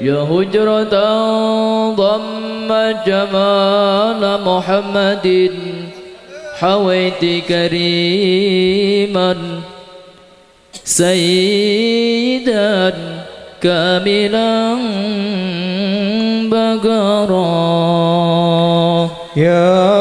يا هجرة ضم جمال محمد حويت كريما سيدا كاملا بقرا. يا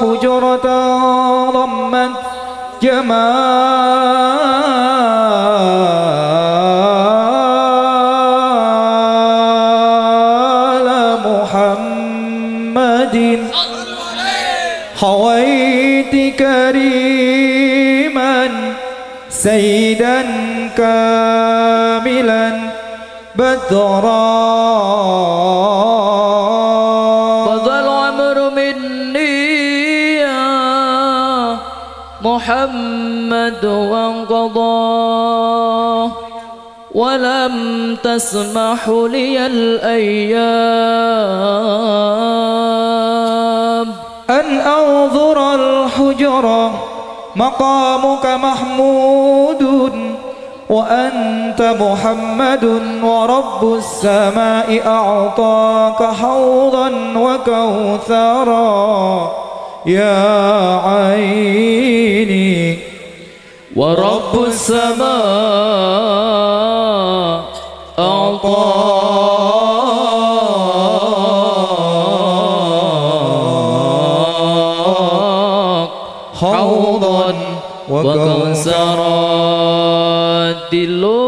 حجرة ضمت جمال محمد حويت كريما سيدا كاملا بدرا. قضى العمر مني يا محمد وانقضى. ولم تسمح لي الأيام. أن أنظر الحجرة مقامك محمود وأنت محمد ورب السماء أعطاك حوضا وكوثرا. يا عيني ورب السماء حوضا وكوثرا دلوني